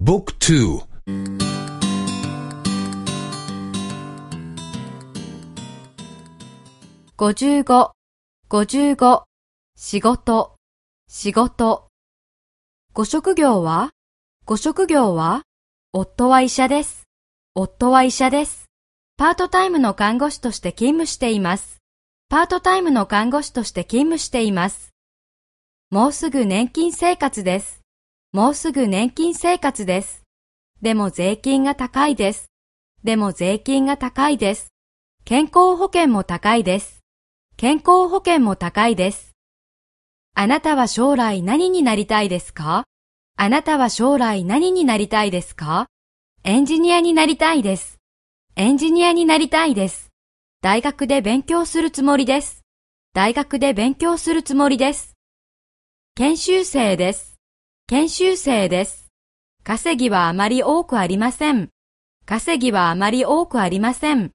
Book 2. 55、55、仕事、仕事。ご職業は？ご職業は？夫は医者です。夫は医者です。パートタイムの看護師として勤務しています。パートタイムの看護師として勤務しています。もうすぐ年金生活です。もうすぐ年金生活です。でも税金が高いです。でも税金が高いです。健康保険も高いです。健康保険も高いです。あなたは将来何になりたいですか？あなたは将来何になりたいですか？エンジニアになりたいです。エンジニアになりたいです。大学で勉強するつもりです。大学で勉強するつもりです。研修生です。研修生です。稼ぎはあまり多くありません。稼ぎはあまり多くありません。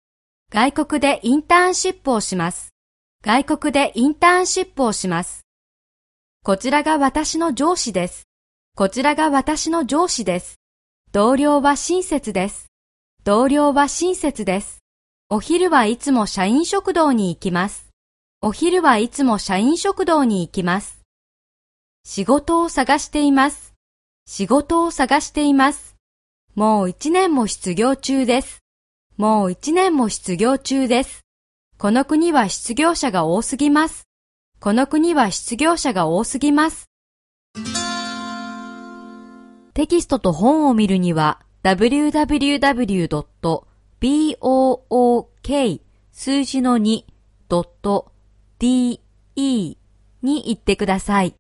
外国でインターンシップをします。外国でインターンシップをします。こちらが私の上司です。こちらが私の上司です。同僚は親切です。同僚は親切です。お昼はいつも社員食堂に行きます。お昼はいつも社員食堂に行きます。仕事を探しています。仕事を探しています。もう一年も失業中です。もう一年も失業中です。この国は失業者が多すぎます。この国は失業者が多すぎます。テキストと本を見るには www.book 数字の 2.de に行ってください。